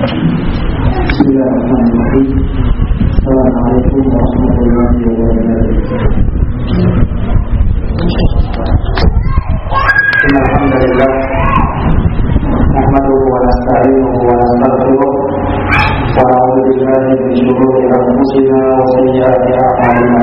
Bismillahirrahmanirrahim. Assalamualaikum warahmatullahi wabarakatuh. Alhamdulillah. Nahmaduhu wa nasta'inuhu wa nastaghfiruh. Wa na'udzu billahi min shururi anfusina wa sayyiati a'malina.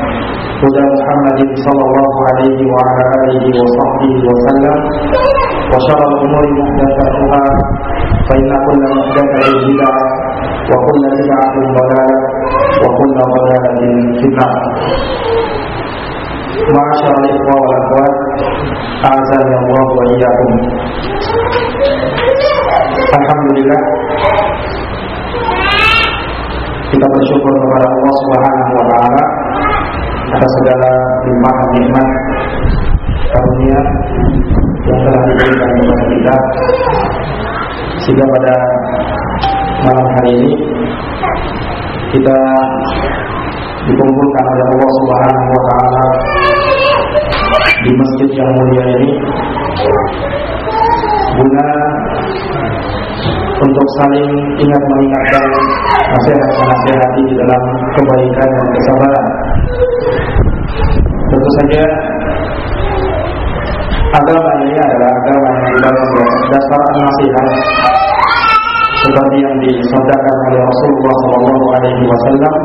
هدى محمد صلى الله عليه وعلى آله وصحبه وسلم وشر الأمور محدثاتها فإن كل محدثة بدعة وكل بدعة ضلالة وكل ضلالة في النار معاشر الإخوة والأخوات أعزني الله وإياكم Alhamdulillah kita bersyukur kepada Allah Subhanahu wa taala atas segala limpahan nikmat karunia yang telah diberikan kepada kita. Sehingga pada malam hari ini kita dikumpulkan oleh Allah Subhanahu wa taala di masjid yang mulia ini. Guna untuk saling ingat mengingatkan nasihat-nasihat di dalam kebaikan dan kesabaran Tentu saja agama ini adalah agama yang dibangun dasar nasihat seperti yang disabdakan oleh Rasulullah Shallallahu Alaihi Wasallam.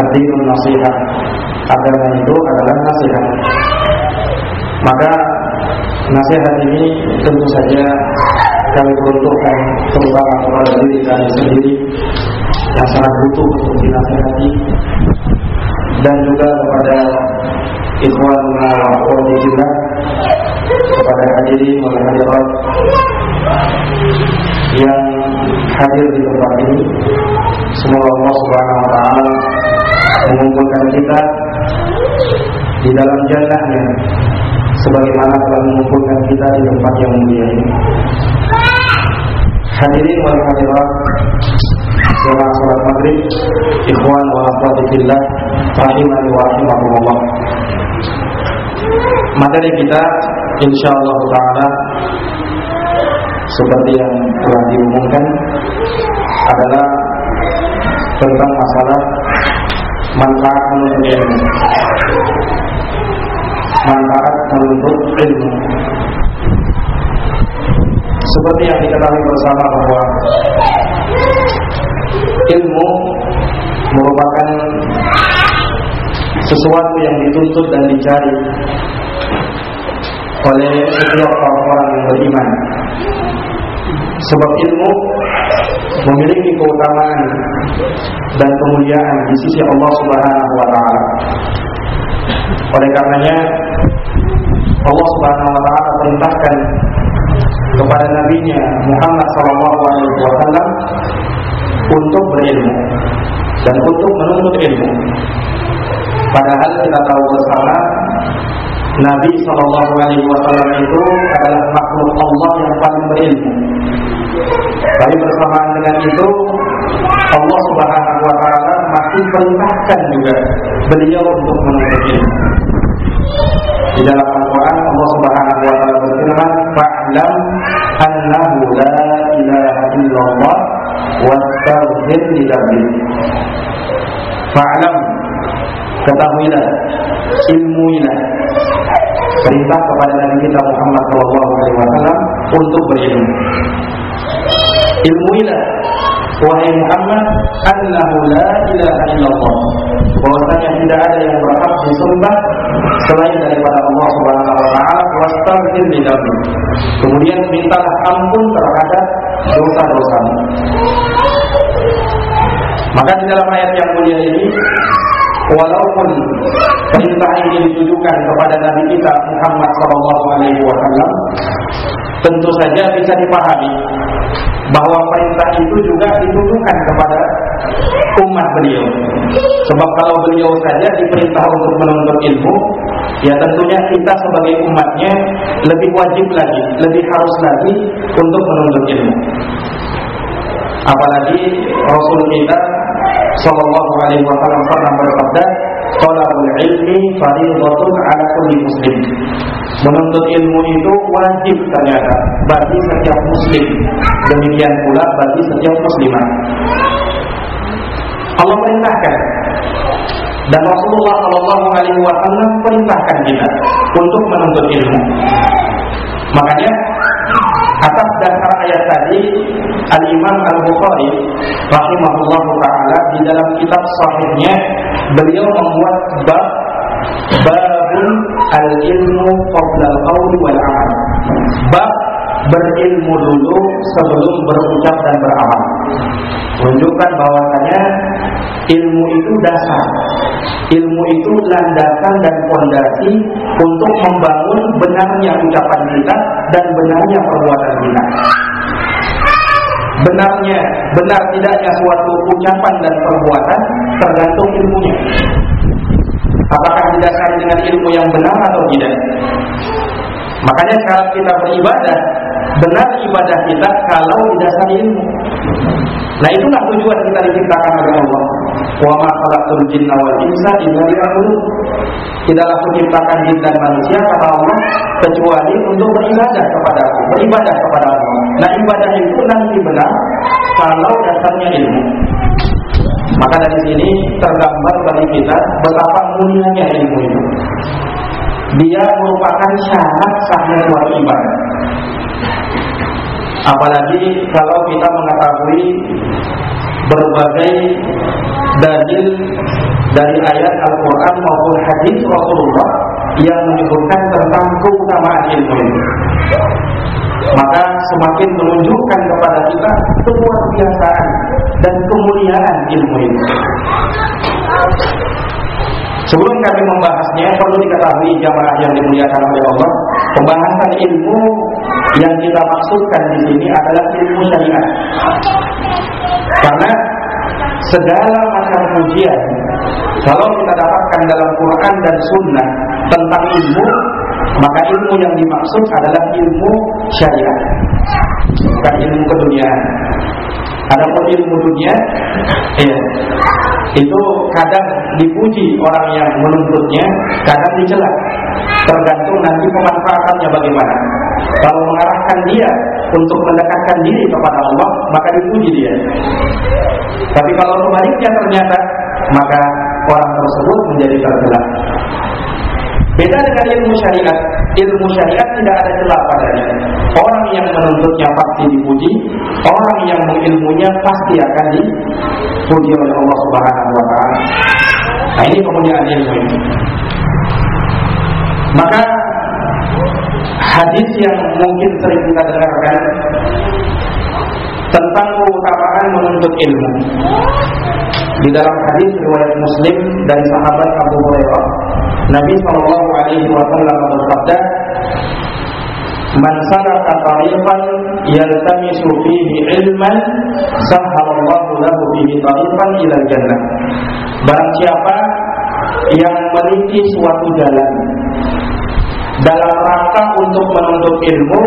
Adinun nasihat agama itu adalah nasihat. Maka nasihat ini tentu saja kami peruntukkan terutama kepada diri kami sendiri yang sangat butuh untuk dinasihati dan juga kepada ikhwan wa fillah. Kepada hadirin wal hadirat yang hadir di tempat ini semoga Allah Subhanahu wa taala mengumpulkan kita di dalam jannahnya sebagaimana telah mengumpulkan kita di tempat yang mulia ini. Hadirin wal hadirat jemaah salat maghrib ikhwan wa akhwati fillah rahimani wa rahimakumullah materi kita insyaallah taala seperti yang telah diumumkan adalah tentang masalah manfaat menuntut ilmu. Manfaat menuntut ilmu. Seperti yang diketahui bersama bahwa ilmu merupakan sesuatu yang dituntut dan dicari oleh setiap orang-orang yang beriman. Sebab ilmu memiliki keutamaan dan kemuliaan di sisi Allah Subhanahu wa taala. Oleh karenanya Allah Subhanahu wa taala perintahkan kepada nabinya Muhammad sallallahu alaihi wasallam untuk berilmu dan untuk menuntut ilmu. Padahal kita tahu bersama Nabi Shallallahu Alaihi Wasallam itu adalah makhluk Allah yang paling berilmu. Tapi bersamaan dengan itu Allah Subhanahu Wa Taala masih perintahkan juga beliau untuk menuntut. Di dalam Al-Quran Allah Subhanahu Wa Taala berfirman, "Fa'lam annahu la ilaha illallah wastaghfir li dzambik." Fa'lam ketahuilah ilmuilah perintah kepada Nabi kita Muhammad SAW untuk berilmu. Ilmuilah wahai Muhammad annahu la ilaha illallah. Bahwasanya tidak ada yang berhak disembah selain daripada Allah Subhanahu wa taala wastaghfir li kemudian mintalah ampun terhadap dosa-dosamu. Maka di dalam ayat yang mulia ini walaupun perintah ini ditujukan kepada Nabi kita Muhammad sallallahu alaihi wasallam tentu saja bisa dipahami bahwa perintah itu juga ditujukan kepada umat beliau. Sebab kalau beliau saja diperintah untuk menuntut ilmu, ya tentunya kita sebagai umatnya lebih wajib lagi, lebih harus lagi untuk menuntut ilmu. Apalagi Rasul kita Sallallahu Alaihi Wasallam pernah bersabda, "Talabul ilmi fardhatun ala kulli muslim." Menuntut ilmu itu wajib ternyata bagi setiap muslim. Demikian pula bagi setiap muslimah. Allah perintahkan dan Rasulullah Shallallahu Alaihi Wasallam perintahkan kita untuk menuntut ilmu. Makanya atas dasar ayat tadi Al Imam Al Bukhari rahimahullah taala di dalam kitab sahihnya beliau membuat bab babun al ilmu qabla al qaul wal amal bab berilmu dulu sebelum berucap dan beramal. Menunjukkan bahwasanya ilmu itu dasar ilmu itu landasan dan fondasi untuk membangun benarnya ucapan kita dan benarnya perbuatan kita. Benarnya benar tidaknya suatu ucapan dan perbuatan tergantung ilmunya. Apakah didasari dengan ilmu yang benar atau tidak? Makanya kalau kita beribadah benar ibadah kita kalau didasari ilmu. Nah itulah tujuan kita diciptakan oleh Allah. Wa ma khalaqul jinna wal insa illa liya'budun. Tidaklah kuciptakan jin dan manusia kata Allah kecuali untuk beribadah kepada aku beribadah kepada Allah. Nah ibadah itu nanti benar kalau dasarnya ilmu. Maka dari sini tergambar bagi kita betapa mulianya ilmu itu. Dia merupakan syarat sahnya suatu ibadah. Apalagi kalau kita mengetahui berbagai dalil dari ayat Al-Quran maupun hadis Rasulullah yang menyebutkan tentang keutamaan ilmu ini maka semakin menunjukkan kepada kita keluar biasaan dan kemuliaan ilmu ini. Sebelum kami membahasnya, perlu diketahui jamaah yang dimuliakan oleh Allah, pembahasan ilmu yang kita maksudkan di sini adalah ilmu syariat. Karena segala macam ujian kalau kita dapatkan dalam Quran dan Sunnah tentang ilmu maka ilmu yang dimaksud adalah ilmu syariat bukan ilmu keduniaan Adapun ilmu dunia ya, itu kadang dipuji orang yang menuntutnya, kadang dicela. Tergantung nanti pemanfaatannya bagaimana. Kalau mengarahkan dia untuk mendekatkan diri kepada Allah, maka dipuji dia. Tapi kalau sebaliknya ternyata, maka orang tersebut menjadi tercela. Beda dengan ilmu syariat. Ilmu syariat tidak ada celah padanya. Orang yang menuntutnya pasti dipuji, orang yang mengilmunya pasti akan dipuji oleh Allah Subhanahu wa taala. Nah, ini kemuliaan ilmu ini. Maka hadis yang mungkin sering kita dengarkan tentang keutamaan menuntut ilmu. Di dalam hadis riwayat Muslim dari sahabat Abu Hurairah Nabi Shallallahu Alaihi Wasallam bersabda, "Man salaka tariqan yaltamisu fihi ilman, sahhalallahu lahu bihi tariqan ila jannah." Barang siapa yang meniti suatu jalan dalam rangka untuk menuntut ilmu,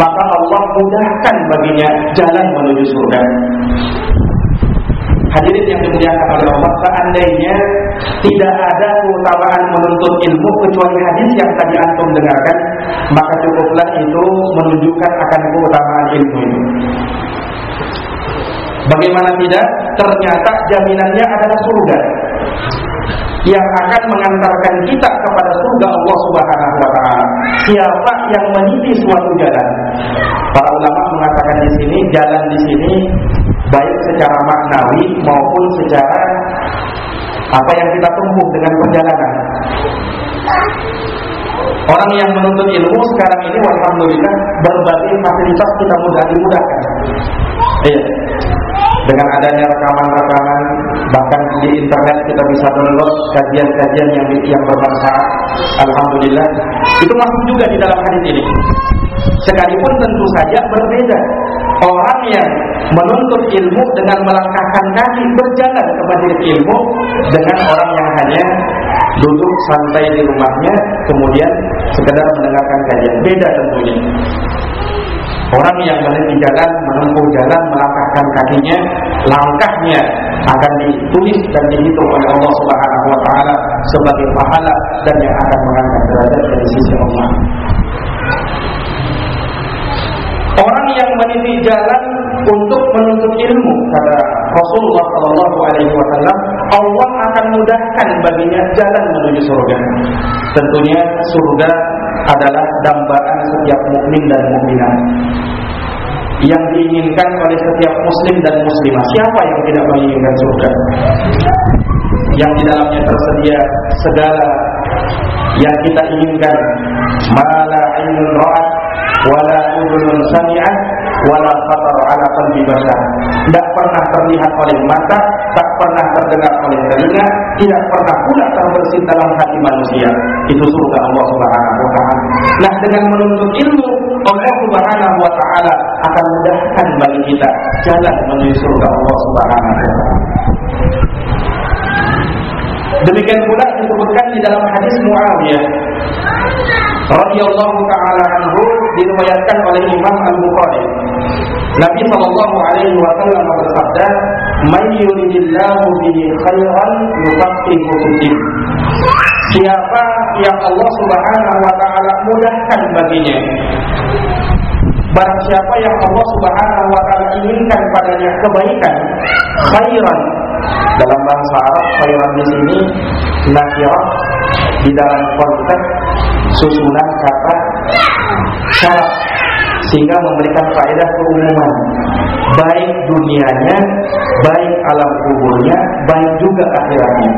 maka Allah mudahkan baginya jalan menuju surga. Hadirin yang dimuliakan oleh Allah, seandainya tidak ada keutamaan menuntut ilmu kecuali hadis yang tadi antum dengarkan, maka cukuplah itu menunjukkan akan keutamaan ilmu itu. Bagaimana tidak? Ternyata jaminannya adalah surga. yang akan mengantarkan kita kepada surga Allah Subhanahu wa taala. Siapa yang meniti suatu jalan? Para ulama mengatakan di sini jalan di sini baik secara maknawi maupun secara apa yang kita tempuh dengan perjalanan. Orang yang menuntut ilmu sekarang ini alhamdulillah berbagai fasilitas kita mudah dimudahkan. Iya. Dengan adanya rekaman-rekaman bahkan di internet kita bisa download kajian-kajian yang yang bermanfaat. Alhamdulillah. Itu masuk juga di dalam hadis ini. Sekalipun tentu saja berbeda Orang yang menuntut ilmu dengan melangkahkan kaki berjalan ke majelis ilmu Dengan orang yang hanya duduk santai di rumahnya Kemudian sekedar mendengarkan kajian Beda tentunya Orang yang meniti jalan, menempuh jalan, melangkahkan kakinya, langkahnya akan ditulis dan dihitung oleh Allah Subhanahu wa taala sebagai pahala dan yang akan mengangkat derajat dari sisi Allah. Orang yang meniti jalan untuk menuntut ilmu kata Rasulullah Shallallahu Alaihi Wasallam, Allah akan mudahkan baginya jalan menuju surga. Tentunya surga adalah dambaan setiap mukmin dan mukminah yang diinginkan oleh setiap muslim dan muslimah. Siapa yang tidak menginginkan surga? Yang di dalamnya tersedia segala yang kita inginkan. Mala ainun ra'at wala udhunun sami'at wala khatar ala qalbi bashar. Tidak pernah terlihat oleh mata, tak pernah terdengar oleh telinga, tidak pernah pula terbersit dalam hati manusia. Itu surga Allah Subhanahu wa taala. Nah, dengan menuntut ilmu, Allah Subhanahu wa taala akan mudahkan bagi kita jalan menuju surga Allah Subhanahu wa taala. Demikian pula disebutkan di dalam hadis Muawiyah radhiyallahu taala anhu diriwayatkan oleh Imam Al-Bukhari. Nabi sallallahu alaihi wasallam bersabda, "May yuridillahu bihi khairan yufaqihu fid Siapa yang Allah Subhanahu wa taala mudahkan baginya? Barang siapa yang Allah Subhanahu wa taala inginkan padanya kebaikan, khairan. Dalam bahasa Arab khairan di sini nakirah di dalam konteks susunan kata syarat. Sehingga memberikan faedah keumuman baik dunianya, baik alam kuburnya, baik juga akhiratnya.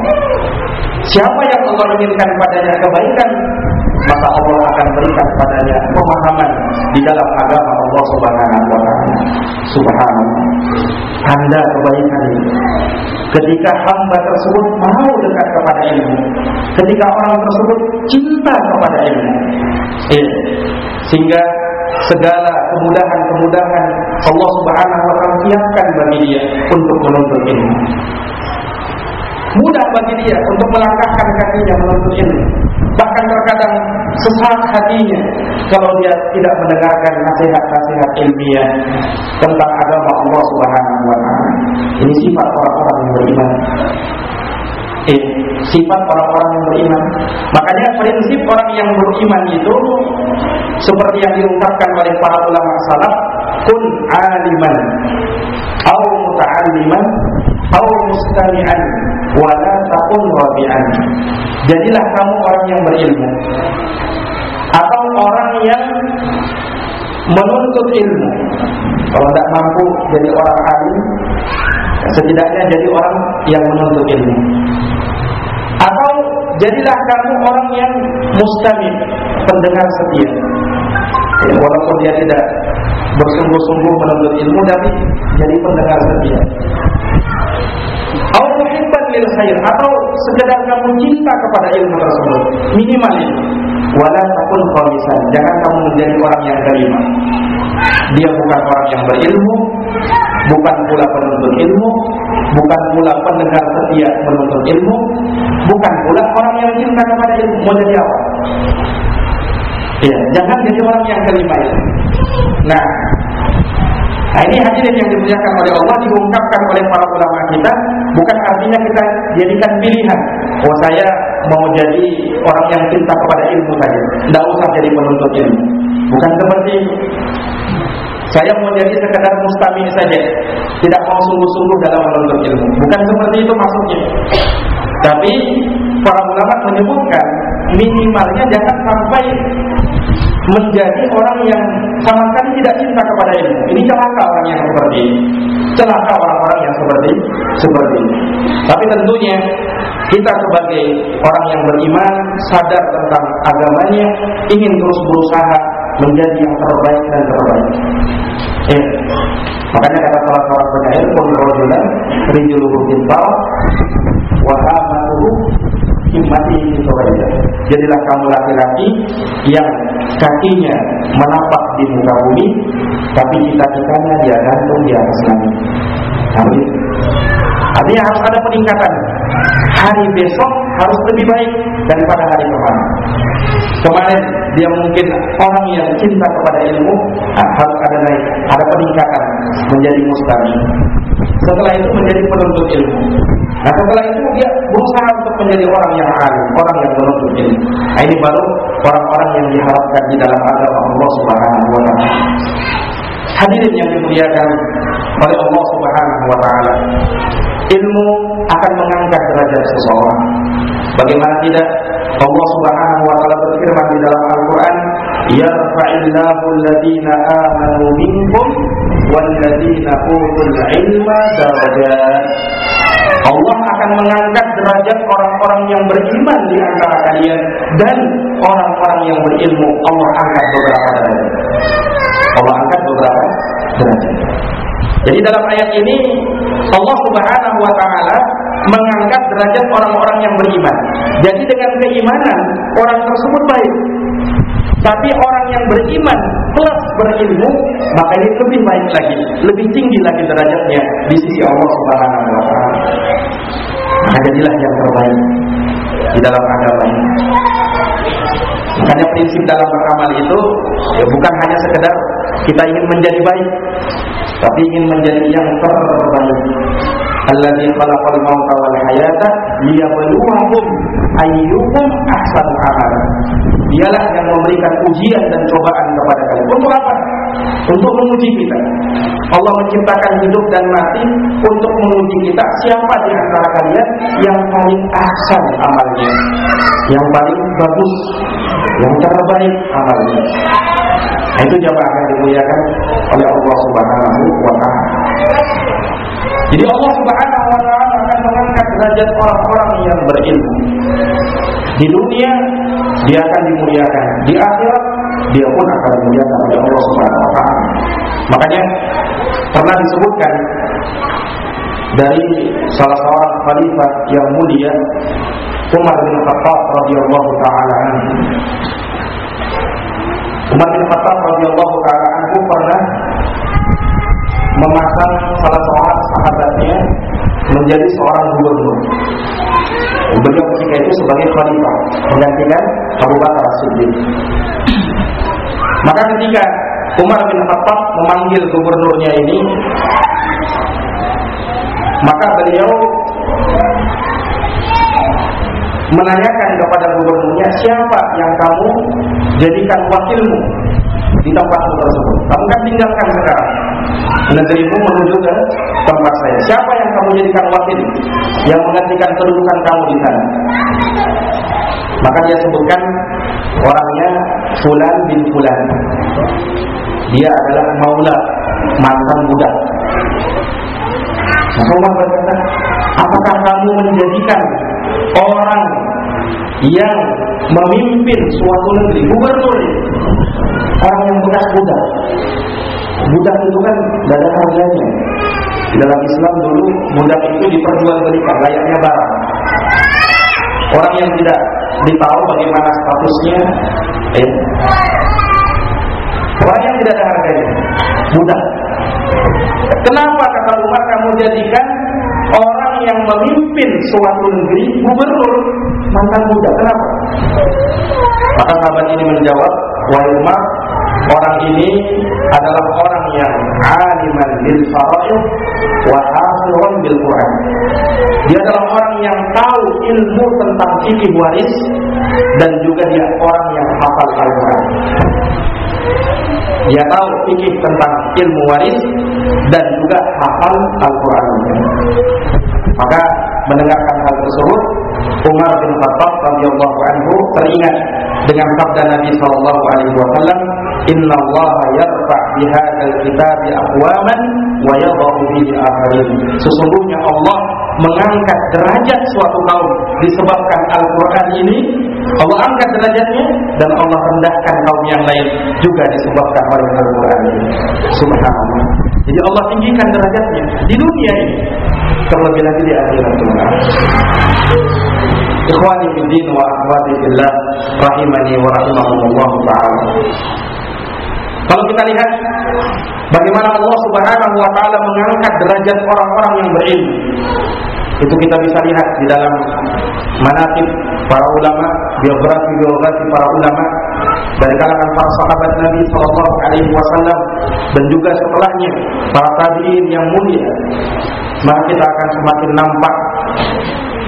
Siapa yang Allah padanya kebaikan, maka Allah akan berikan padanya pemahaman di dalam agama Allah Subhanahu wa taala. Subhanallah. Tanda kebaikan ini. Ketika hamba tersebut mau dekat kepada ilmu, ketika orang tersebut cinta kepada ilmu. Ya. Sehingga segala kemudahan-kemudahan Allah Subhanahu wa taala siapkan bagi dia untuk menuntut ilmu mudah bagi dia untuk melangkahkan kakinya menuntut ilmu. Bahkan terkadang sesat hatinya kalau dia tidak mendengarkan nasihat-nasihat ilmiah tentang agama Allah Subhanahu wa taala. Ini sifat orang-orang yang beriman. Eh, sifat orang-orang yang beriman. Makanya prinsip orang yang beriman itu seperti yang diungkapkan oleh para ulama salaf, kun aliman au muta'alliman au mustami'an wala takun rabi'an. Jadilah kamu orang yang berilmu atau orang yang menuntut ilmu. Kalau tidak mampu jadi orang alim, setidaknya jadi orang yang menuntut ilmu. Atau jadilah kamu orang yang mustami, pendengar setia. Ya, walaupun dia tidak bersungguh-sungguh menuntut ilmu, tapi jadi pendengar setia lil khair atau sekedar kamu cinta kepada ilmu tersebut. Minimal itu. Wala takun khamisan. Jangan kamu menjadi orang yang kelima dia bukan orang yang berilmu bukan pula penuntut ilmu bukan pula pendengar setia menuntut ilmu bukan pula orang yang cinta kepada ilmu. Mau jadi ya jangan jadi orang yang kelima itu. Nah Nah ini hadirin yang dimuliakan oleh Allah diungkapkan oleh para ulama kita bukan artinya kita jadikan pilihan. Oh saya mau jadi orang yang cinta kepada ilmu saja, tidak usah jadi penuntut ilmu. Bukan seperti itu. Saya mau jadi sekadar mustami saja, tidak mau sungguh-sungguh dalam menuntut ilmu. Bukan seperti itu maksudnya. Tapi para ulama menyebutkan minimalnya jangan sampai menjadi orang yang sama sekali tidak cinta kepada ilmu. Ini celaka orang yang seperti ini. Celaka orang-orang yang seperti seperti ini. Tapi tentunya kita sebagai orang yang beriman sadar tentang agamanya, ingin terus berusaha menjadi yang terbaik dan terbaik. Ya. Makanya kata salah seorang penyair, "Kun rajulan rijuluhu bintar wa amatuhu himmati itu Jadilah kamu laki-laki yang kakinya menapak di muka bumi, tapi cita-citanya dia gantung di atas langit. Amin. Artinya harus ada peningkatan. Hari besok harus lebih baik daripada hari kemarin. Kemarin dia mungkin orang yang cinta kepada ilmu nah, harus ada naik, ada peningkatan menjadi mustami. Setelah itu menjadi penuntut ilmu. Nah setelah itu dia berusaha untuk menjadi orang yang alim, orang yang menuntut ilmu. Nah, ini baru orang-orang yang diharapkan di dalam agama Allah Subhanahu wa taala. Hadirin yang dimuliakan oleh Allah Subhanahu wa taala. Ilmu akan mengangkat derajat seseorang. Bagaimana tidak Allah Subhanahu wa taala berfirman di dalam Al-Qur'an, "Yarfa'illahu alladziina aamanu minkum walladziina utul 'ilma darajat." Allah akan mengangkat derajat orang-orang yang beriman di antara kalian dan orang-orang yang berilmu. Allah angkat beberapa derajat. Allah angkat beberapa derajat. Jadi dalam ayat ini Allah Subhanahu wa taala mengangkat derajat orang-orang yang beriman. Jadi dengan keimanan orang tersebut baik. Tapi orang yang beriman plus berilmu maka ini lebih baik lagi, lebih tinggi lagi derajatnya di sisi Allah Subhanahu wa taala. Maka jadilah yang terbaik di dalam agama ini. Makanya prinsip dalam beramal itu ya bukan hanya sekedar kita ingin menjadi baik, tapi ingin menjadi yang terbaik. Alladzi khalaqal mauta wal hayata liyabluwakum ayyukum ahsanu amala. Dialah yang memberikan ujian dan cobaan kepada kalian. Untuk apa? Untuk menguji kita. Allah menciptakan hidup dan mati untuk menguji kita siapa di antara kalian yang paling ahsan amalnya, yang paling bagus, yang terbaik amalnya. Nah, itu jamaah akan dimuliakan oleh Allah Subhanahu wa taala. Jadi Allah Subhanahu wa taala akan mengangkat derajat orang-orang yang berilmu. Di dunia dia akan dimuliakan, di akhirat dia pun akan dimuliakan oleh Allah Subhanahu wa taala. Makanya pernah disebutkan dari salah seorang khalifah yang mulia Umar bin Khattab radhiyallahu taala Umar bin Khattab radhiyallahu taala pernah memasang salah seorang menjadi seorang gubernur. Beliau ketika itu sebagai khalifah menggantikan Abu Bakar Siddiq. Maka ketika Umar bin Khattab memanggil gubernurnya ini, maka beliau menanyakan kepada gubernurnya siapa yang kamu jadikan wakilmu di tempat tersebut. Kamu kan tinggalkan sekarang negerimu menuju ke tempat saya. Siapa yang kamu jadikan wakil yang menggantikan kedudukan kamu di sana? Maka dia sebutkan orangnya Fulan bin Fulan. Dia adalah maula mantan budak. Rasulullah berkata, apakah kamu menjadikan orang yang memimpin suatu negeri gubernur orang yang bekas budak budak itu kan tidak ada harganya dalam Islam dulu budak itu diperjualbelikan layaknya barang orang yang tidak ditahu bagaimana statusnya eh, orang yang tidak ada harganya budak kenapa kata Umar kamu jadikan orang yang memimpin suatu negeri gubernur mantan muda. Kenapa? Maka sahabat ini menjawab, wahai Umar, orang ini adalah orang yang aliman bil faraid wa hafizun bil Quran. Dia adalah orang yang tahu ilmu tentang fikih waris dan juga dia orang yang hafal Al-Quran. Dia tahu fikih tentang ilmu waris dan juga hafal Al-Quran. Maka mendengarkan hal tersebut Umar bin Khattab radhiyallahu anhu teringat dengan sabda Nabi sallallahu alaihi wasallam, "Inna Allah yarfa' bihadzal kitabi aqwaman wa yadh'u bihi akharin." Sesungguhnya Allah mengangkat derajat suatu kaum disebabkan Al-Qur'an ini Allah angkat derajatnya dan Allah rendahkan kaum yang lain juga disebabkan oleh Al-Qur'an ini. Subhanallah. Jadi Allah tinggikan derajatnya di dunia ini terlebih lagi di akhirat Ikhwani fiddin wa akhwati fillah rahimani wa rahimahumullah taala. Kalau kita lihat bagaimana Allah Subhanahu wa taala mengangkat derajat orang-orang yang berilmu. Itu kita bisa lihat di dalam manaqib para ulama, biografi-biografi para ulama dari kalangan para sahabat Nabi sallallahu alaihi wasallam dan juga setelahnya para tabi'in yang mulia. Maka kita akan semakin nampak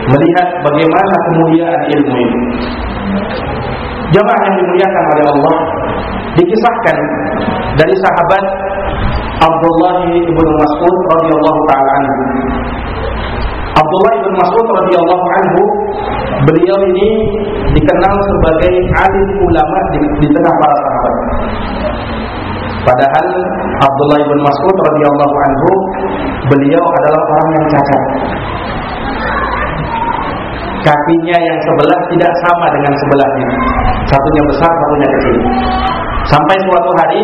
melihat bagaimana kemuliaan ilmu ini. Jamaah yang dimuliakan oleh Allah dikisahkan dari sahabat Abdullah bin Mas'ud radhiyallahu taala anhu. Abdullah bin Mas'ud radhiyallahu anhu beliau ini dikenal sebagai alim ulama di, di tengah para sahabat. Padahal Abdullah bin Mas'ud radhiyallahu anhu beliau adalah orang yang cacat kakinya yang sebelah tidak sama dengan sebelahnya. Satunya besar, satunya kecil. Sampai suatu hari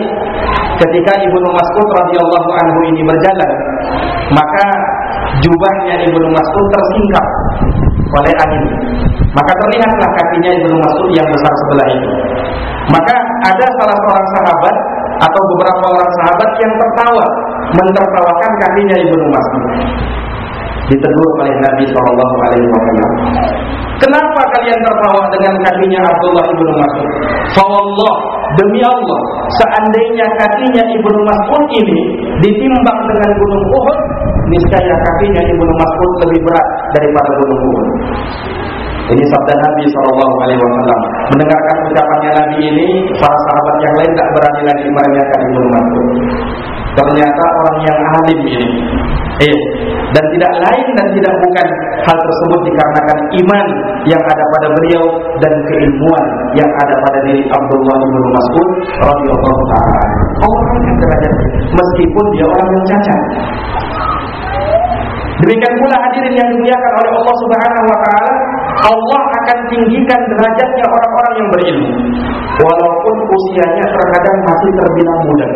ketika Ibnu Mas'ud radhiyallahu anhu ini berjalan, maka jubahnya Ibnu Mas'ud tersingkap oleh angin. Maka terlihatlah kakinya Ibnu Mas'ud yang besar sebelah itu. Maka ada salah seorang sahabat atau beberapa orang sahabat yang tertawa mentertawakan kakinya Ibnu Mas'ud ditegur oleh Nabi Shallallahu Alaihi Wasallam. Kenapa kalian tertawa dengan kakinya Abdullah ibnu Mas'ud? Fawallah demi Allah, seandainya kakinya ibnu Mas'ud ini ditimbang dengan gunung Uhud, niscaya kakinya ibnu Mas'ud lebih berat daripada gunung Uhud. Ini sabda Nabi Shallallahu Alaihi Wasallam. Mendengarkan ucapannya Nabi ini, para sahabat yang lain tak berani lagi meremehkan ibnu Mas'ud. Ternyata orang yang alim ini, eh, dan tidak lain dan tidak bukan hal tersebut dikarenakan iman yang ada pada beliau dan keilmuan yang ada pada diri Abdullah bin Mas'ud radhiyallahu taala. Orang yang derajat meskipun dia orang yang cacat. Demikian pula hadirin yang dimuliakan oleh Allah Subhanahu wa taala, Allah akan tinggikan derajatnya orang-orang yang berilmu walaupun usianya terkadang masih terbilang muda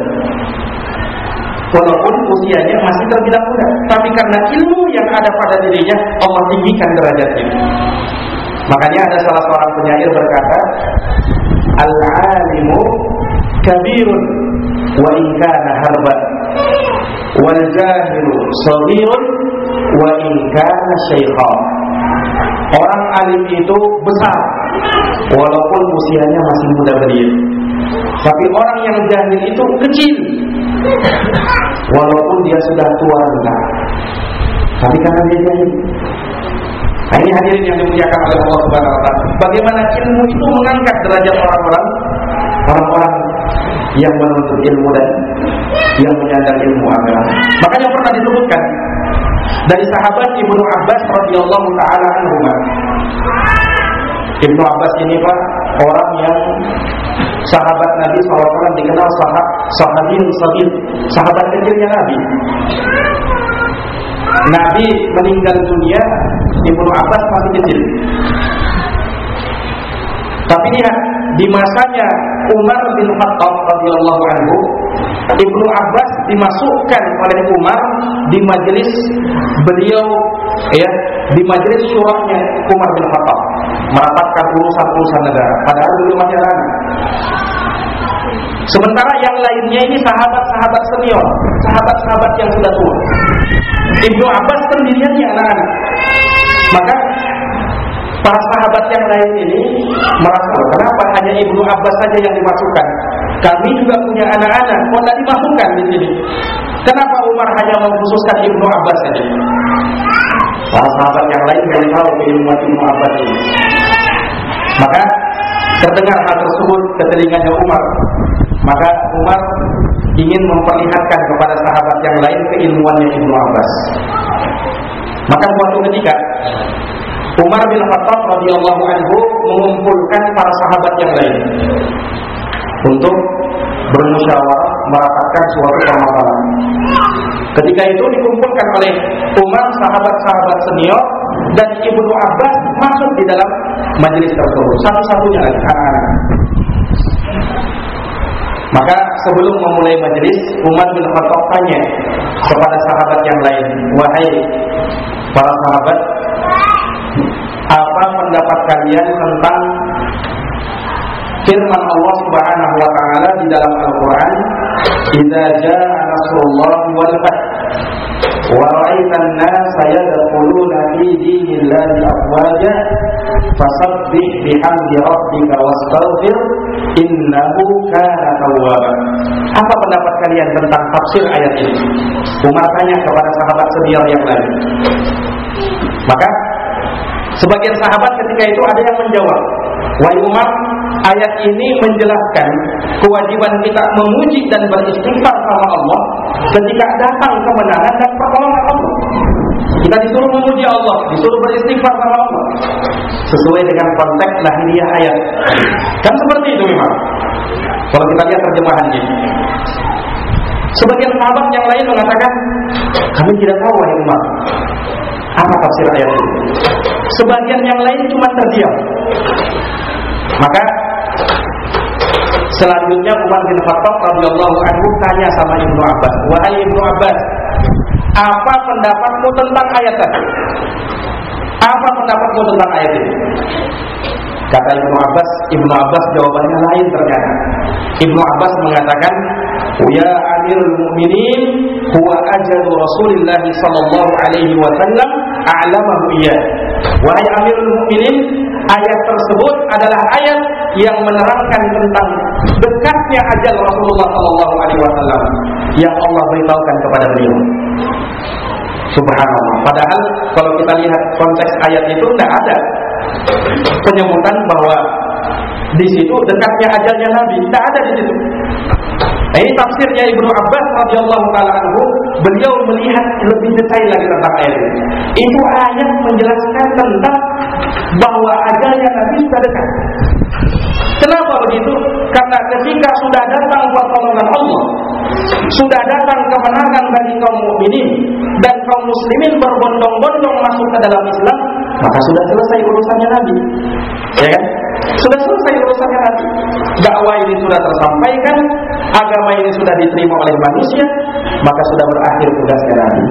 walaupun usianya masih terbilang muda. Tapi karena ilmu yang ada pada dirinya, Allah tinggikan derajatnya. Makanya ada salah seorang penyair berkata, Al-alimu kabirun wa in kana harban wal jahilu saghirun wa in kana. Orang alim itu besar walaupun usianya masih muda belia. Tapi orang yang jahil itu kecil walaupun dia sudah tua renta. Tapi karena dia jahil. Nah ini hadirin yang dimuliakan oleh Allah Subhanahu wa. Bagaimana ilmu itu mengangkat derajat orang-orang orang-orang yang menuntut ilmu dan yang menyandang ilmu agama. Makanya pernah disebutkan dari sahabat Ibnu Abbas radhiyallahu taala anhu. Ibnu Abbas ini Pak orang yang sahabat Nabi SAW dikenal sahab, sahabin sabir, sahabat kecilnya Nabi. Nabi meninggal dunia, Ibnu Abbas masih kecil. Tapi lihat di masanya Umar bin Khattab radhiyallahu anhu, Ibnu Abbas dimasukkan oleh Umar di majelis beliau ya di majelis syurahnya Umar bin Khattab merapatkan urusan-urusan negara padahal dulu masih anak Sementara yang lainnya ini sahabat-sahabat senior, sahabat-sahabat yang sudah tua. Ibnu Abbas sendiriannya anak-anak. Maka para sahabat yang lain ini merasa kenapa hanya Ibnu Abbas saja yang dimasukkan? Kami juga punya anak-anak, kok tidak dimasukkan di sini? Kenapa Umar hanya mengkhususkan Ibnu Abbas saja? Para sahabat yang lain tidak tahu keilmuan Ibnu ini. Maka terdengar hal tersebut ke telinganya Umar maka Umar ingin memperlihatkan kepada sahabat yang lain keilmuannya Ibnu Abbas. Maka suatu ketika Umar bin Khattab radhiyallahu anhu mengumpulkan para sahabat yang lain untuk bermusyawarah merapatkan suatu permasalahan. Ketika itu dikumpulkan oleh Umar sahabat-sahabat senior dan Ibnu Abbas masuk di dalam majelis tersebut. Satu-satunya lagi anak-anak. Maka sebelum memulai majelis, Umar bin Khattab tanya kepada sahabat yang lain, "Wahai para sahabat, apa pendapat kalian tentang firman Allah Subhanahu wa taala di dalam Al-Qur'an, "Idza jaa nasrullah wal fath wa ra'aitan nasa yadkhuluna fi dinillahi afwaja fasabbih bihamdi rabbika wastaghfir innahu kana tawwaba." Apa pendapat kalian tentang tafsir ayat ini? Umar tanya kepada sahabat senior yang lain. Maka sebagian sahabat ketika itu ada yang menjawab, "Wahai Umar, ayat ini menjelaskan kewajiban kita memuji dan beristighfar sama Allah ketika datang kemenangan dan pertolongan Allah. Kita disuruh memuji Allah, disuruh beristighfar sama Allah sesuai dengan konteks lahiriah ayat. Kan seperti itu memang. Kalau kita lihat terjemahannya. Sebagian sahabat yang lain mengatakan, kami tidak tahu wahai Umar. Apa tafsir ayat ini? Sebagian yang lain cuma terdiam. Maka selanjutnya Umar bin Khattab radhiyallahu anhu tanya sama Ibnu Abbas, "Wahai Ibnu Abbas, apa pendapatmu tentang ayat tadi? Apa pendapatmu tentang ayat ini?" Kata Ibnu Abbas, Ibnu Abbas jawabannya lain ternyata. Ibnu Abbas mengatakan, "Ya Amirul Mukminin, huwa ajalu Rasulillah sallallahu alaihi wasallam a'lamahu iya." Wahai Amirul Mukminin, ayat tersebut adalah ayat yang menerangkan tentang dekatnya ajal Rasulullah sallallahu alaihi wasallam yang Allah beritahukan kepada beliau. Subhanallah. Padahal kalau kita lihat konteks ayat itu tidak ada penyebutan bahwa di situ dekatnya ajalnya Nabi, tidak ada di situ. Nah, ini tafsirnya Ibnu Abbas radhiyallahu taala anhu, beliau melihat lebih detail lagi tentang ayat ini. Itu ayat menjelaskan tentang bahwa ajalnya Nabi sudah dekat. Kenapa begitu? Karena ketika sudah datang pertolongan Allah, sudah datang kemenangan bagi kaum mukminin dan kaum muslimin berbondong-bondong masuk ke dalam Islam, maka sudah selesai urusannya Nabi. Ya kan? Sudah selesai urusannya Nabi. Dakwah ini sudah tersampaikan, agama ini sudah diterima oleh manusia, maka sudah berakhir tugasnya Nabi.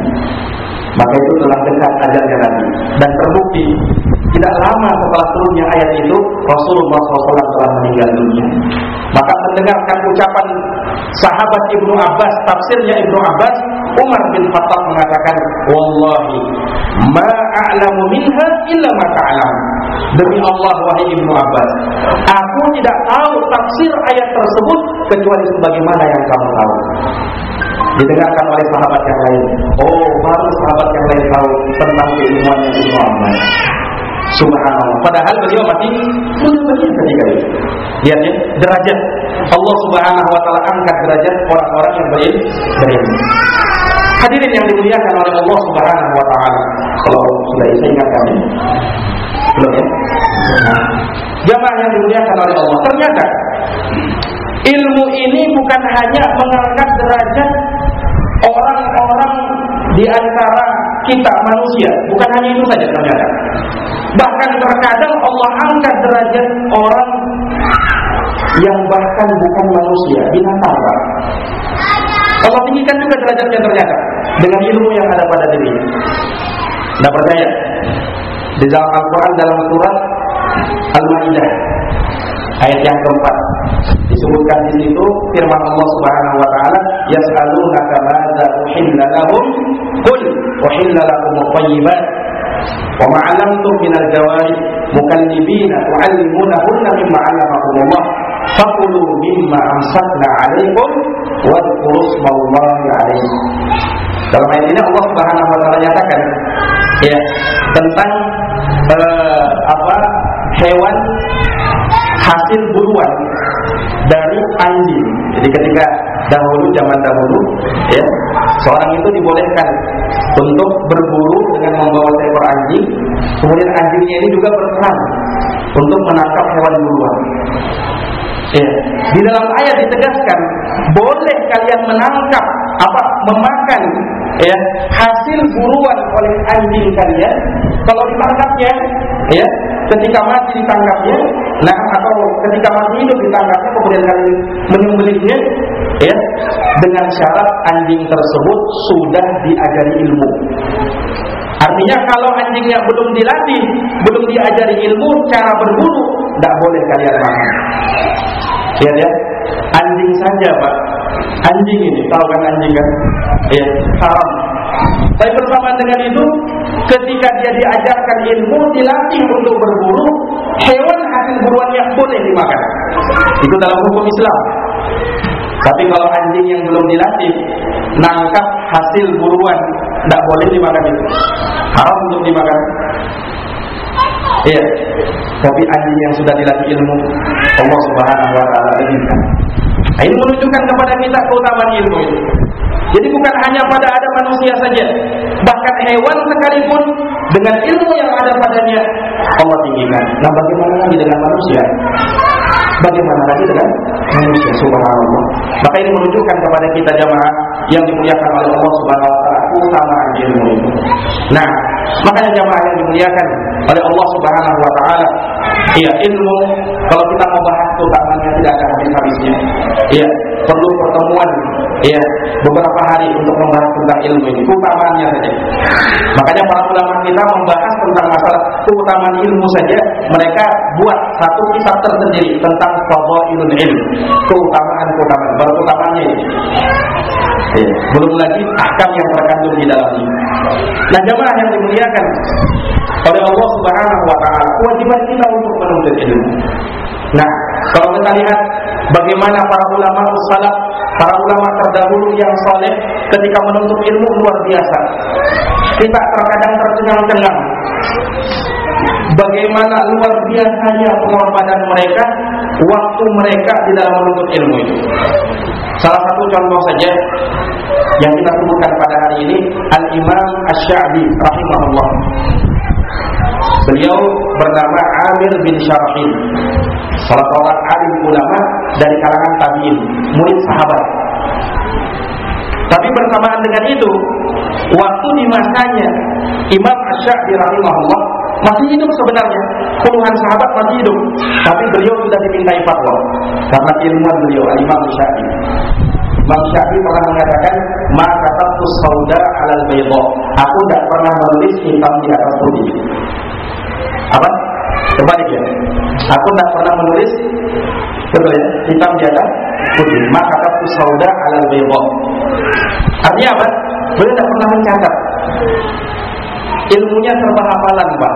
Maka itu telah dekat ajalnya Nabi dan terbukti tidak lama setelah turunnya ayat itu Rasulullah SAW telah meninggal dunia. Maka mendengarkan ucapan sahabat Ibnu Abbas, tafsirnya Ibnu Abbas, Umar bin Khattab mengatakan, "Wallahi ma a'lamu minha illa ma ta'lam." Demi Allah wahai Ibnu Abbas, aku tidak tahu tafsir ayat tersebut kecuali sebagaimana yang kamu tahu. Didengarkan oleh sahabat yang lain. Oh, baru sahabat yang lain tahu tentang keilmuannya Ibnu Abbas. Subhanallah. Padahal beliau masih mulia ketika itu. Lihat ya, derajat Allah Subhanahu wa taala angkat derajat orang-orang yang berilmu. Hadirin yang dimuliakan oleh Allah Subhanahu wa taala. Kalau sudah bisa ingatkan ya. Belum ya? Nah, jamaah yang dimuliakan oleh Allah. Ternyata ilmu ini bukan hanya mengangkat derajat orang-orang di antara kita manusia, bukan hanya itu saja ternyata. Bahkan terkadang Allah angkat derajat orang yang bahkan bukan manusia, binatang. Allah tinggikan juga derajatnya ternyata dengan ilmu yang ada pada diri. Tidak percaya? Di dalam Al-Quran dalam surat Al-Maidah ayat yang keempat. Disebutkan di situ firman Allah Subhanahu wa taala yas'alunaka madza uhilla lahum qul uhilla lakum at-thayyibat wa ma 'allamtum min al-jawarih mukallibina tu'allimunahunna mimma 'allamakum Allah fakulu mimma amsakna 'alaikum wa dhkuru ismallahi 'alaihi dalam ayat ini Allah Subhanahu wa taala nyatakan ya tentang uh, apa hewan hasil buruan dari anjing. Jadi ketika dahulu zaman dahulu ya seorang itu dibolehkan untuk berburu dengan membawa seekor anjing Kemudian anjingnya ini juga berperan untuk menangkap hewan buruan. Ya. Di dalam ayat ditegaskan boleh kalian menangkap apa memakan ya hasil buruan oleh anjing kalian kalau ditangkapnya ya ketika mati ditangkapnya nah atau ketika masih hidup ditangkapnya kemudian kalian menyembelihnya ya dengan syarat anjing tersebut sudah diajari ilmu Artinya kalau anjingnya belum dilatih, belum diajari ilmu cara berburu, tidak boleh kalian makan. Ya, ya. Anjing saja, Pak. Anjing ini, tahu kan anjing kan? Ya, haram. Tapi bersamaan dengan itu, ketika dia diajarkan ilmu, dilatih untuk berburu, hewan hasil buruannya boleh dimakan. Itu dalam hukum Islam. Tapi kalau anjing yang belum dilatih, nangkap hasil buruan, tidak boleh dimakan itu. Haram untuk dimakan. Iya. Tapi anjing yang sudah dilatih ilmu, Allah Subhanahu wa taala izinkan. Ini menunjukkan kepada kita keutamaan ilmu. Jadi bukan hanya pada ada manusia saja, bahkan hewan sekalipun dengan ilmu yang ada padanya Allah tinggikan. Nah, bagaimana lagi dengan manusia? Bagaimana lagi dengan manusia? Subhanallah. Maka ini menunjukkan kepada kita jamaah yang dimuliakan oleh Allah Subhanahu wa taala keutamaan ilmu itu. Nah, makanya jamaah yang dimuliakan oleh Allah Subhanahu wa taala, iya ilmu kalau kita mau bahas keutamaannya tidak ada habis-habisnya. Iya, perlu pertemuan ya beberapa hari untuk membahas tentang ilmu ini keutamaannya saja makanya para ulama kita membahas tentang masalah keutamaan ilmu saja mereka buat satu kitab tersendiri tentang fadhailul ilm keutamaan keutamaan baru keutamaannya ini belum lagi akam yang terkandung di dalamnya nah jamaah yang dimuliakan oleh Allah Subhanahu wa taala kewajiban kita untuk menuntut ilmu nah kalau kita lihat bagaimana para ulama salaf para ulama terdahulu yang soleh ketika menuntut ilmu luar biasa. Kita terkadang tercengang-cengang. Bagaimana luar biasanya pengorbanan mereka waktu mereka di dalam menuntut ilmu itu. Salah satu contoh saja yang kita sebutkan pada hari ini Al Imam Ash-Sha'bi rahimahullah. Beliau bernama Amir bin Syarahil Salah seorang alim ulama dari kalangan tabi'in Murid sahabat Tapi bersamaan dengan itu Waktu di masanya Imam Ash-Sha'bi rahimahullah Masih hidup sebenarnya Puluhan sahabat masih hidup Tapi beliau sudah dimintai fatwa Karena ilmuwan beliau Imam Ash-Sha'bi Imam Syafi'i pernah mengatakan maka katabtu sauda alal bayda. Aku tidak pernah menulis hitam di atas putih. Apa? Kembali ya. Aku tidak pernah menulis betul ya, hitam di atas putih. Maka katabtu sauda alal bayda. Artinya apa? Beliau tidak pernah mencatat. Ilmunya serba hafalan, Pak.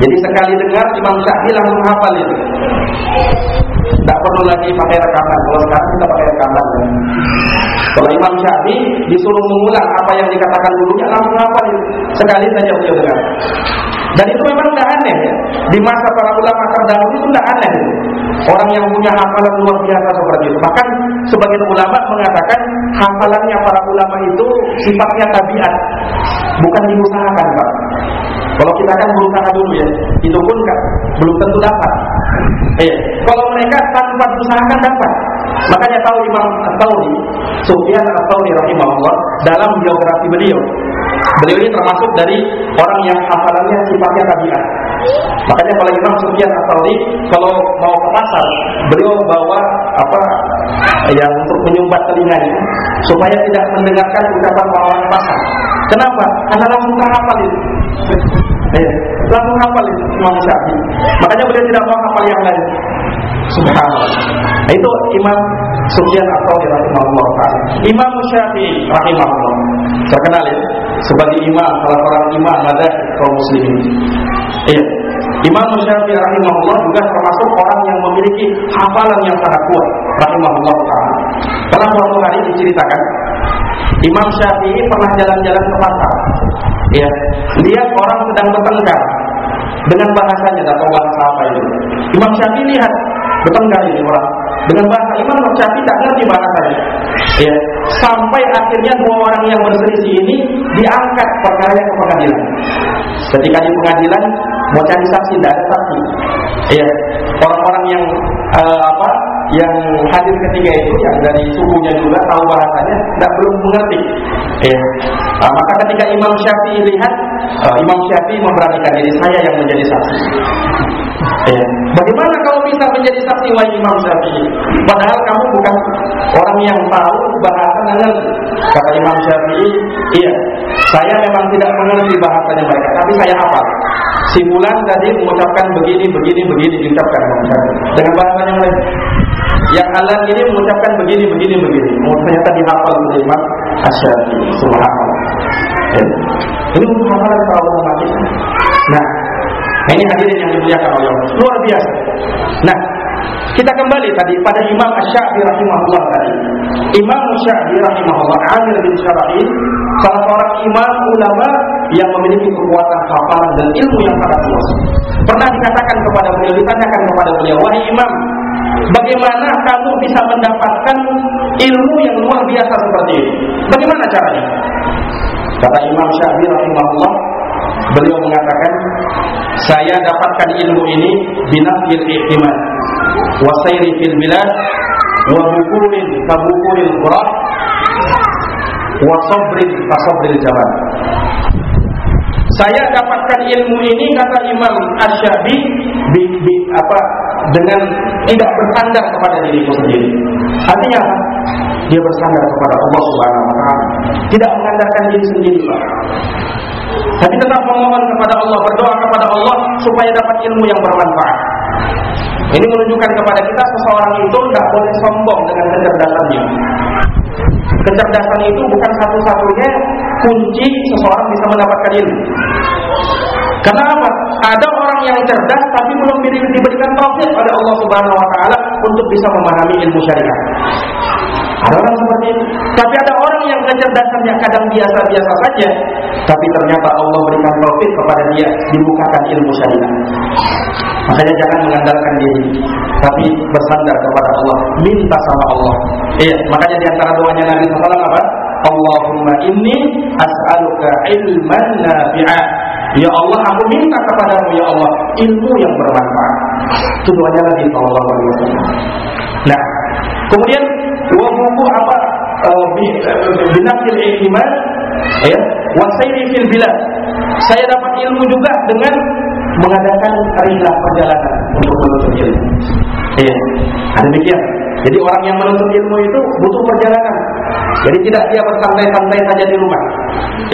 Jadi sekali dengar Imam Syafi'i langsung hafal itu. Tidak perlu lagi pakai rekaman. Kalau sekarang kita pakai rekaman. Kalau Imam Syafi'i disuruh mengulang apa yang dikatakan dulunya langsung hafal itu. Sekali saja beliau dengar. Dan itu memang tidak aneh ya. Di masa para ulama terdahulu itu tidak aneh. Ya. Orang yang punya hafalan luar biasa seperti itu. Bahkan sebagian ulama mengatakan hafalannya para ulama itu sifatnya tabiat, bukan diusahakan, Pak. Kalau kita kan berusaha dulu ya, itu pun kan belum tentu dapat. Eh, kalau mereka tanpa diusahakan dapat. Makanya tahu Imam At-Tauri, Sufyan At-Tauri rahimahullah dalam biografi beliau. Beliau ini termasuk dari orang yang hafalannya sifatnya tabiat. Makanya kalau Imam Sufyan At-Tauri kalau mau ke pasar, beliau bawa apa yang untuk menyumbat telinganya supaya tidak mendengarkan ucapan orang pasar. Kenapa? Karena langsung terhafal itu. Eh, langsung hafal itu Imam Syafi'i. Makanya beliau tidak mau hafal yang lain. Subhanallah. Nah, itu Imam Sufyan Ats-Tsauri rahimahullah taala. Imam Syafi'i rahimahullah. Terkenal ya sebagai imam salah seorang imam madzhab kaum muslimin. Iya. Imam Syafi'i rahimahullah juga termasuk orang yang memiliki hafalan yang sangat kuat rahimahullah taala. Dalam suatu hari diceritakan Imam Syafi'i pernah jalan-jalan ke pasar. Ya, lihat orang sedang bertengkar dengan bahasanya atau bahasa apa itu. Imam Syafi'i lihat bertengkar ini orang. Dengan bahasa Imam Syafi'i tak ngerti bahasanya. Ya, sampai akhirnya dua orang yang berselisih ini diangkat perkaranya ke pengadilan. Ketika di pengadilan mau cari saksi tidak ada saksi. Ya, orang-orang yang uh, apa yang hadir ketika itu yang dari sukunya juga tahu bahasanya tidak belum mengerti. Ya. Nah, maka ketika Imam Syafi'i lihat uh, Imam Syafi'i memberanikan diri saya yang menjadi saksi. Ya. Bagaimana kau bisa menjadi saksi wahai Imam Syafi'i? Padahal kamu bukan orang yang tahu bahasa nangan. Kata Imam Syafi'i, iya, saya memang tidak mengerti bahasanya mereka, tapi saya hafal. Si Mulan tadi mengucapkan begini, begini, begini diucapkan dengan bahasa yang lain. Yang Allah ini mengucapkan begini, begini, begini. Oh, ternyata dihafal oleh Imam Asyafi'i. Subhanallah. Ini hafalan para ulama kita. Nah, ini hadirin yang dimuliakan oleh Allah. Luar biasa. Nah, kita kembali tadi pada Imam Asy-Syafi'i rahimahullah tadi. Imam Syafi'i rahimahullah Amir bin Syara'il salah seorang imam ulama yang memiliki kekuatan hafalan dan ilmu yang sangat luas. Pernah dikatakan kepada beliau, ditanyakan kepada beliau, "Wahai Imam, bagaimana kamu bisa mendapatkan ilmu yang luar biasa seperti ini? Bagaimana caranya?" Kata Imam Syafi'i rahimahullah, beliau mengatakan, "Saya dapatkan ilmu ini binafil ihtimal wa sayri fil bilad wa bukurin ka bukuril qura wa sabrin ka sabril jabal." Saya dapatkan ilmu ini kata Imam Asy-Syafi'i bi, bi, apa dengan tidak bersandar kepada diriku sendiri. Artinya? Dia bersandar kepada Allah Subhanahu wa taala. Tidak mengandalkan diri sendiri, Pak. Tapi tetap memohon kepada Allah, berdoa kepada Allah supaya dapat ilmu yang bermanfaat. Ini menunjukkan kepada kita seseorang itu tidak boleh sombong dengan kecerdasannya. Kecerdasan itu bukan satu-satunya kunci seseorang bisa mendapatkan ilmu. Karena apa? Ada orang yang cerdas tapi belum diberikan taufik oleh Allah Subhanahu wa taala untuk bisa memahami ilmu syariat. Ada orang seperti itu. Tapi ada orang yang kecerdasannya kadang biasa-biasa saja, tapi ternyata Allah berikan taufik kepada dia dibukakan ilmu syariat. Makanya jangan mengandalkan diri, tapi bersandar kepada Allah, minta sama Allah. Iya, makanya di antara doanya Nabi SAW apa? Allahumma inni as'aluka ilman nafi'ah. Ya Allah, aku minta kepadamu ya Allah ilmu yang bermanfaat. Itu doanya Nabi SAW. Nah, kemudian wa buku apa? Uh, binafsil iman ya. Wa sayri fil bilad. Saya dapat ilmu juga dengan mengadakan rihlah perjalanan untuk menuntut ilmu. Ya ada demikian. Jadi orang yang menuntut ilmu itu butuh perjalanan jadi tidak dia bersantai-santai saja di rumah.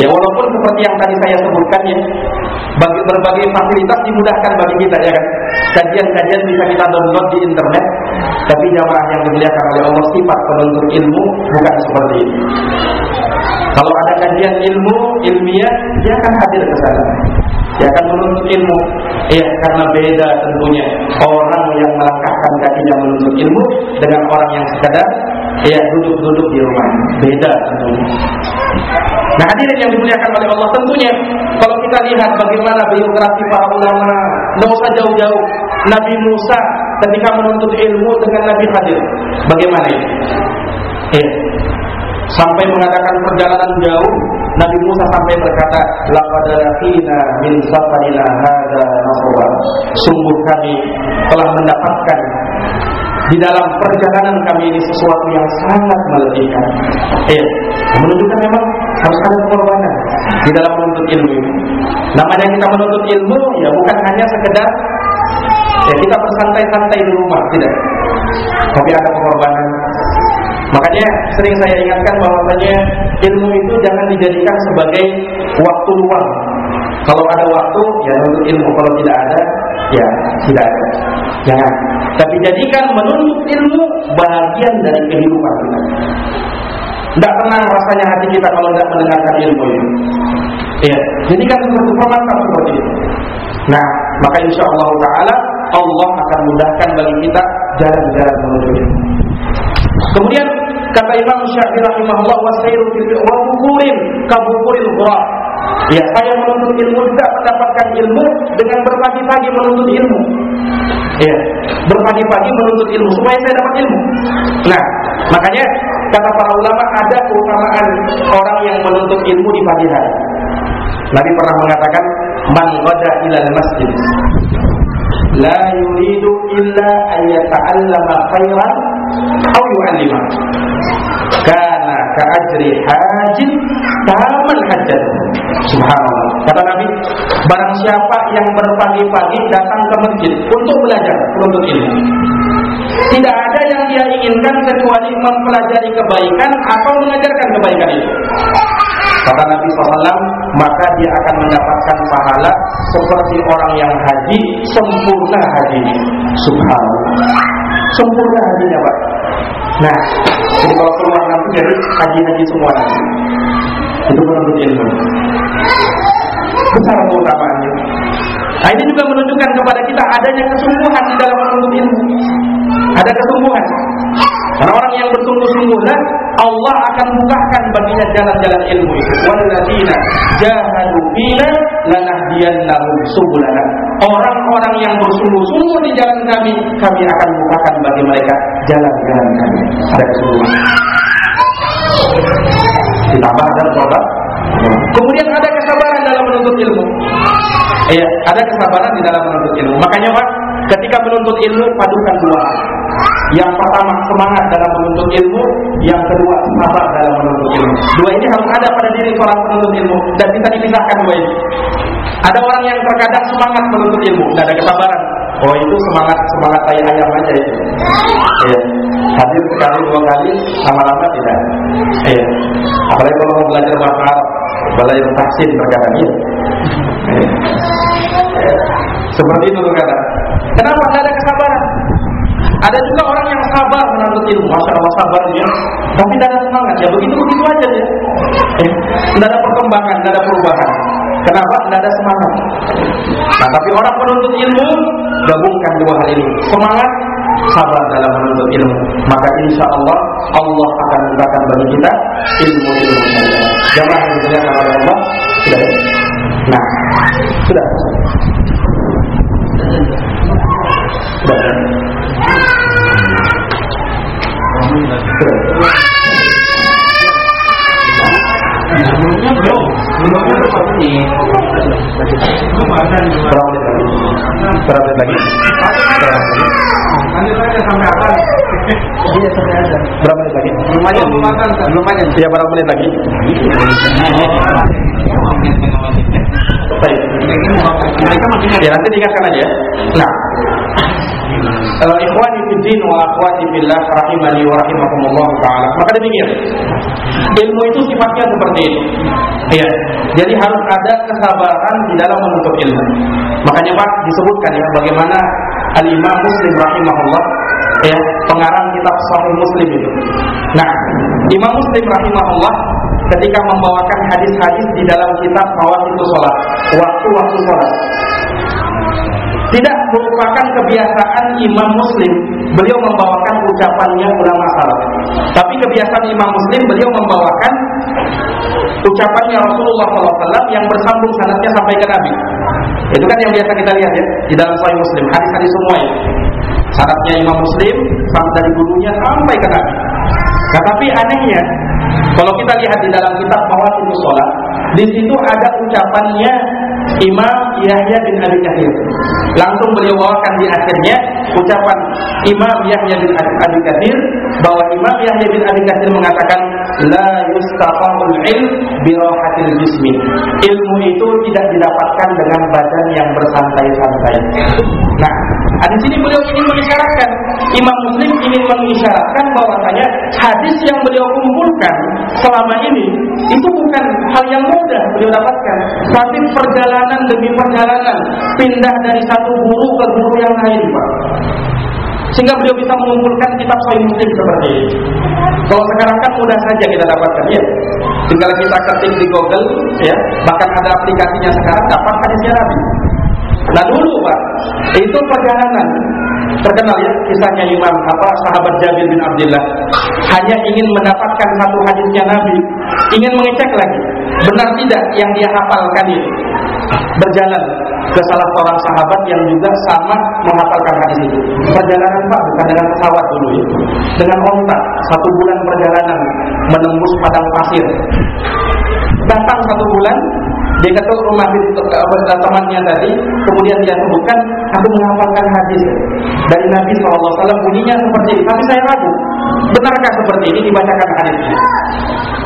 Ya walaupun seperti yang tadi saya sebutkan ya bagi berbagai fasilitas dimudahkan bagi kita ya kan? Kajian-kajian bisa kita download di internet tapi jamaah yang dimuliakan oleh Allah sifat penuntut ilmu bukan seperti ini. Kalau ada kajian ilmu ilmiah dia akan hadir ke sana dia akan menuntut ilmu. Ya karena beda tentunya. Orang yang melangkahkan kakinya menuntut ilmu dengan orang yang sekadar ya duduk-duduk di rumah. Beda tentunya. Nah hadirin yang dimuliakan oleh Allah tentunya kalau kita lihat bagaimana biografi para ulama, nggak usah jauh-jauh. Nabi Musa ketika menuntut ilmu dengan Nabi Khadir, bagaimana ini? Eh, sampai mengadakan perjalanan jauh, Nabi Musa sampai berkata, "Laqad min safarina hadza nasaba." Sungguh kami telah mendapatkan di dalam perjalanan kami ini sesuatu yang sangat meletihkan. Eh, menunjukkan memang harus ada pengorbanan di dalam menuntut ilmu ini. Namanya kita menuntut ilmu ya bukan hanya sekedar ya kita bersantai-santai di rumah, tidak. Tapi ada pengorbanan. Makanya sering saya ingatkan bahwasanya ilmu itu jangan dijadikan sebagai waktu luang. Kalau ada waktu ya untuk ilmu, kalau tidak ada ya tidak ada. Jangan. Tapi jadikan menuntut ilmu bagian dari kehidupan kita. Tidak tenang rasanya hati kita kalau tidak mendengarkan ilmu ini. Ya, jadikan sesuatu permantap seperti itu. Nah, maka insya Allah Taala Allah akan mudahkan bagi kita jalan-jalan menuju ilmu. Kemudian kata Imam Syafi'i rahimahullah wasairu fil wa bukurin kabukuril ghurab. Ya, saya menuntut ilmu juga mendapatkan ilmu dengan berpagi-pagi menuntut ilmu. Ya, berpagi-pagi menuntut ilmu supaya saya dapat ilmu. Nah, makanya kata para ulama ada keutamaan orang yang menuntut ilmu di pagi hari. Nabi pernah mengatakan man ghada ilal masjid la yuridu illa an yata'allama khairan aw yu'allima kana ka ajri hajin taman hajat subhanallah kata Nabi barang siapa yang berpagi-pagi datang ke masjid untuk belajar untuk ilmu tidak ada yang dia inginkan kecuali mempelajari kebaikan atau mengajarkan kebaikan itu Kata Nabi SAW, maka dia akan mendapatkan pahala seperti orang yang haji, sempurna hajinya. Subhanallah. Sempurna hajinya, Pak. Nah, jadi kalau keluar nanti jadi haji-haji semua nanti. Itu menuntut ilmu. Besar keutamaannya. Nah, ini juga menunjukkan kepada kita adanya kesungguhan di dalam menuntut ilmu. Ada kesungguhan. Karena orang yang bersungguh-sungguhlah Allah akan bukakan baginya jalan-jalan ilmu itu. Walladzina jahadu fina lanahdiyannahum subulana. Orang-orang yang bersungguh-sungguh di jalan kami, kami akan bukakan bagi mereka jalan-jalan kami. Ada kesungguhan. Ditambah ada coba. Kemudian ada kesabaran dalam menuntut ilmu. Iya, ada kesabaran di dalam menuntut ilmu. Makanya Pak, ketika menuntut ilmu padukan dua Yang pertama semangat dalam menuntut ilmu, yang kedua sabar dalam menuntut ilmu. Dua ini harus ada pada diri seorang penuntut ilmu dan bisa dipisahkan dua ini. Ada orang yang terkadang semangat menuntut ilmu, tidak ada kesabaran. Oh itu semangat semangat ayam ayam aja itu. Iya. Hadir sekali dua kali, lama-lama tidak. Iya. Apalagi kalau mau belajar bahasa balai taksin terkadang ya. Iya. Seperti itu terkadang. Kenapa tidak ada kesabaran? Ada juga orang yang sabar menuntut ilmu, masya Allah sabarnya, tapi tidak ada semangat. Ya begitu begitu aja ya. Tidak ada perkembangan, tidak ada perubahan. Kenapa? Tidak ada semangat. Nah, tapi orang menuntut ilmu gabungkan dua hal ini, semangat, sabar dalam menuntut ilmu. Maka insya Allah Allah akan membukakan bagi kita saja. Jamaah yang dimuliakan oleh Allah, sudah. Ya? Nah, sudah. Sudah. Berapa lagi? Berapa lagi? Berapa menit lagi? belum aja belum akan belum aja berapa menit lagi? Mereka Ya nanti aja. Nah, Ikhwani fi din wa akhwati fillah rahimani wa rahimakumullah taala. Maka demikian. Ilmu itu sifatnya seperti itu. Ya. Jadi harus ada kesabaran di dalam menuntut ilmu. Makanya Pak disebutkan ya bagaimana Al-Imam Muslim rahimahullah ya pengarang kitab Sahih Muslim itu. Nah, Imam Muslim rahimahullah ketika membawakan hadis-hadis di dalam kitab itu Salat, waktu-waktu salat tidak merupakan kebiasaan Imam Muslim beliau membawakan ucapannya ulama salaf. Tapi kebiasaan Imam Muslim beliau membawakan ucapannya Rasulullah SAW yang bersambung sanadnya sampai ke Nabi. Itu kan yang biasa kita lihat ya di dalam Sahih Muslim, hadis-hadis semua ya. Sanadnya Imam Muslim sampai dari gurunya sampai ke Nabi. Nah, tapi anehnya kalau kita lihat di dalam kitab Mawatin Sholat, di situ ada ucapannya Imam Yahya bin Abi Kathir. Langsung beliau bawakan di akhirnya ucapan Imam Yahya bin Abi Kathir bahwa Imam Yahya bin Abi Kathir mengatakan la yustaqamul ilm bi rahatil jismi. Ilmu itu tidak didapatkan dengan badan yang bersantai-santai. Nah, di sini beliau ingin mengisyaratkan Imam Muslim ingin mengisyaratkan bahwasanya hadis yang beliau kumpulkan selama ini itu bukan hal yang mudah beliau dapatkan, tapi perjalanan demi perjalanan pindah dari satu guru ke guru yang lain, Pak. Sehingga beliau bisa mengumpulkan kitab Sahih Muslim seperti ini. Kalau sekarang kan mudah saja kita dapatkan ya. Tinggal kita ketik di Google ya, bahkan ada aplikasinya sekarang dapat hadisnya Nabi. Nah dulu Pak, itu perjalanan terkenal ya kisahnya Imam apa sahabat Jabir bin Abdullah hanya ingin mendapatkan satu hadisnya Nabi, ingin mengecek lagi benar tidak yang dia hafalkan itu berjalan ke salah seorang sahabat yang juga sama menghafalkan hadis itu. Perjalanan Pak bukan dengan pesawat dulu ya. Dengan onta, satu bulan perjalanan menembus padang pasir. Datang satu bulan, dia kata rumah uh, temannya tadi, kemudian dia sebutkan, aku menghafalkan hadis dari Nabi SAW bunyinya seperti ini. Tapi saya ragu, benarkah seperti ini dibacakan hadisnya?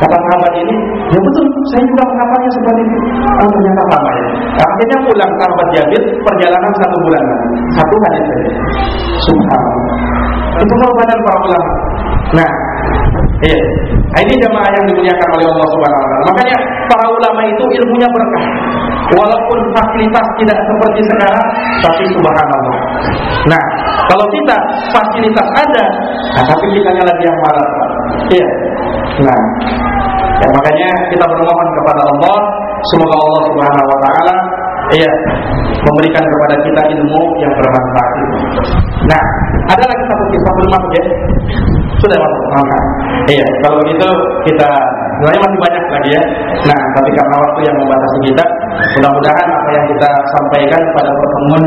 Kata sahabat ini, ya betul, saya juga menghafalnya seperti itu. Oh ternyata sama ya. Akhirnya pulang sahabat Jabir, perjalanan satu bulan Satu hadis saja. Subhanallah. Itu badan para ulama. Nah, Iya. Nah, ini jamaah yang dimuliakan oleh Allah Subhanahu wa taala. Makanya para ulama itu ilmunya berkah. Walaupun fasilitas tidak seperti sekarang, tapi subhanallah. Nah, kalau kita fasilitas ada, nah, tapi kita lagi yang malas. Iya. Nah, ya, makanya kita bermohon kepada Allah, semoga Allah Subhanahu wa taala iya memberikan kepada kita ilmu yang bermanfaat. Nah, ada lagi satu kisah belum ya? Sudah masuk. Maka, iya, kalau begitu kita sebenarnya masih banyak lagi ya. Nah, tapi karena waktu yang membatasi kita, mudah-mudahan apa yang kita sampaikan pada pertemuan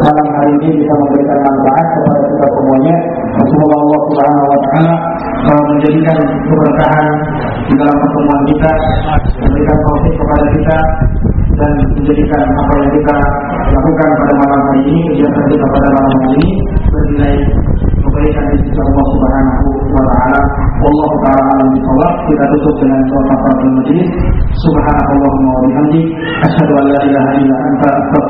malam hari ini bisa memberikan manfaat kepada kita semuanya. Semoga Allah Subhanahu wa taala uh, menjadikan keberkahan di dalam pertemuan kita, memberikan taufik kepada kita dan menjadikan apa yang kita lakukan pada malam hari ini, kegiatan kita pada malam hari ini bernilai kebaikan di sisi Allah Subhanahu wa taala. Wallahu taala. Kita tutup dengan sholat kafaratul majlis. Subhanallahumma wa bihamdi asyhadu an la ilaha illa anta